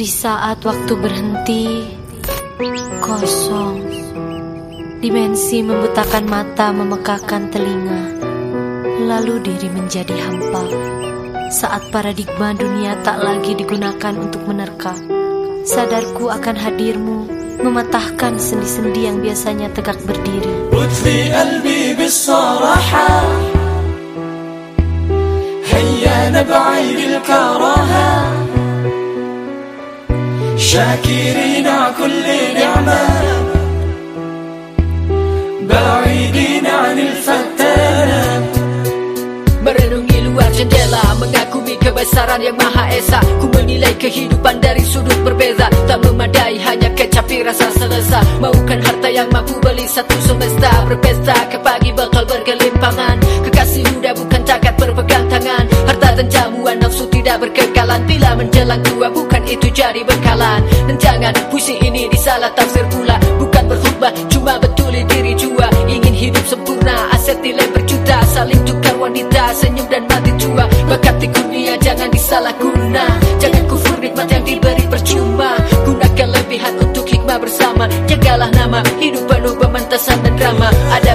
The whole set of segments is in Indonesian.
Di saat waktu berhenti, kosong. Dimensi membutakan mata, memekakan telinga. Lalu diri menjadi hampa. Saat paradigma dunia tak lagi digunakan untuk menerka. Sadarku akan hadirmu, mematahkan sendi-sendi yang biasanya tegak berdiri. Utfi qalbi بالصراحة هيا نبعي بالكراهة شاكرين كل نعمة بعيدين عن الفتانة Merenungi luar jendela Mengagumi kebesaran yang maha esa Ku menilai kehidupan dari sudut berbeza Tak memadai hanya kecapi rasa selesa Maukan harta yang mampu beli satu semesta Berkekalan Bila menjelang tua bukan itu jadi bekalan. Dan jangan puisi ini disalah tafsir pula. Bukan berkhutbah cuma betuli diri jua. Ingin hidup sempurna aset nilai berjuta. Saling tukar wanita senyum dan mati tua. Bakat di dunia jangan disalahguna. Jangan kufur nikmat yang diberi percuma. Gunakan lebihan untuk hikmah bersama. Jagalah nama hidup penuh pemantasan dan drama. Ada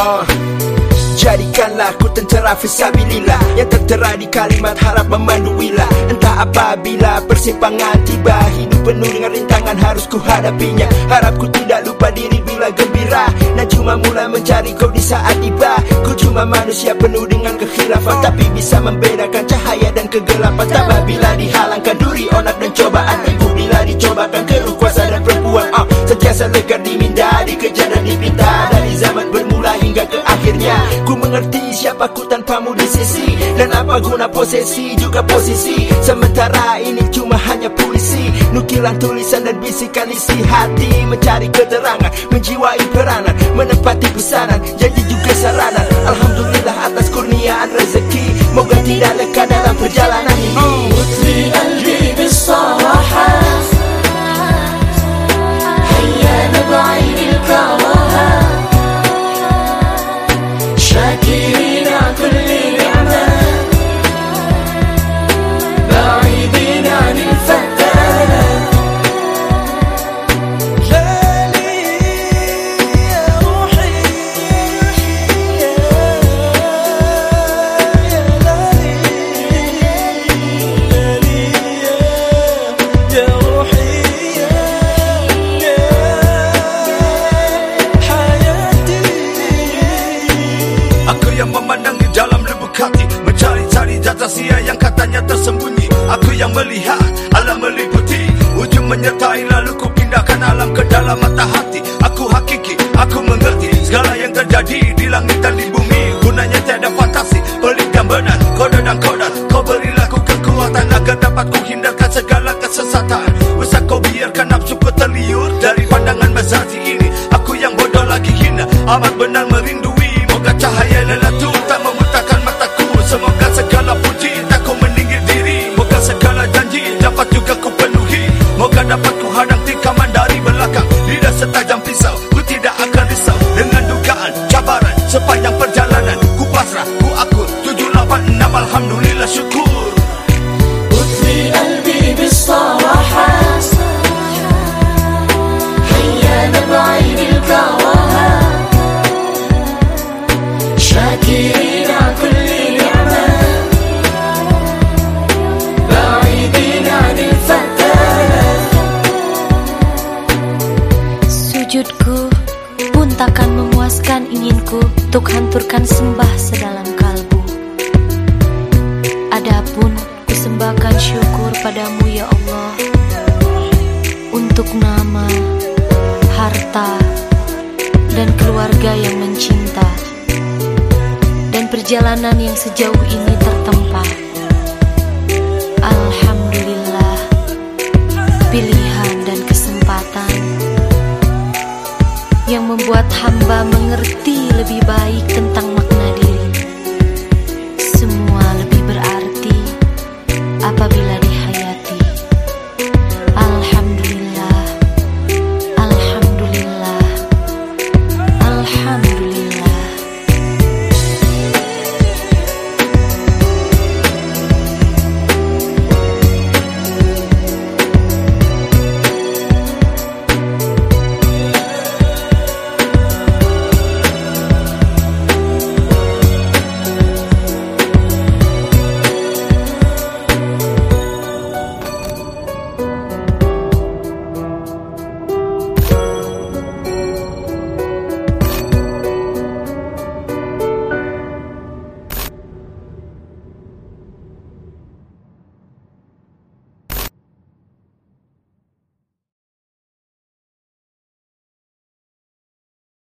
Ah, Jadikanlah ku tentera fisabilillah Yang tertera di kalimat harap memandu wila Entah apabila persimpangan tiba Hidup penuh dengan rintangan harus ku hadapinya Harapku tidak lupa diri bila gembira. Dan cuma mula mencari kau di saat tiba. Ku cuma manusia penuh dengan kekhilafan Tapi bisa membedakan cahaya dan kegelapan. Tabah bila dihalangkan duri onak dan cobaan siapa ku tanpamu di sisi. Dan apa guna posesi juga posisi. Sementara ini cuma hanya puisi. Nukilan tulisan dan bisikan isi hati. Mencari keterangan, menjiwai peranan Menempati pesanan, janji juga saranan Alhamdulillah atas kurniaan rezeki. Moga tidak Mencari-cari jatah sia yang katanya tersembunyi. Aku yang melihat alam meliputi. Ujung menyertai lalu ku pindahkan alam ke dalam mata hati. Aku hakiki, aku mengerti Segala yang terjadi di langit dan di bumi. Gunanya tiada fantasi, pelik dan benar. Kode dan kodat, kau berilah ku kekuatan Agar dapat ku hindarkan segala kesesatan. Usah kau biarkan nafsu ku terliur Dari pandangan mazati ini. Aku yang bodoh lagi hina Amat benar merindui. Moga cahaya lelatu tak membutakan mataku. Semoga penuhi Moga dapat ku hadang tikaman dari belakang. Lidah setajam sembah sedalam kalbu Adapun kusembahkan syukur padamu ya Allah Untuk nama, harta, dan keluarga yang mencinta dan perjalanan yang sejauh ini tertempa. Alhamdulillah, membuat hamba mengerti lebih baik tentang makna diri. Semua lebih berarti apabila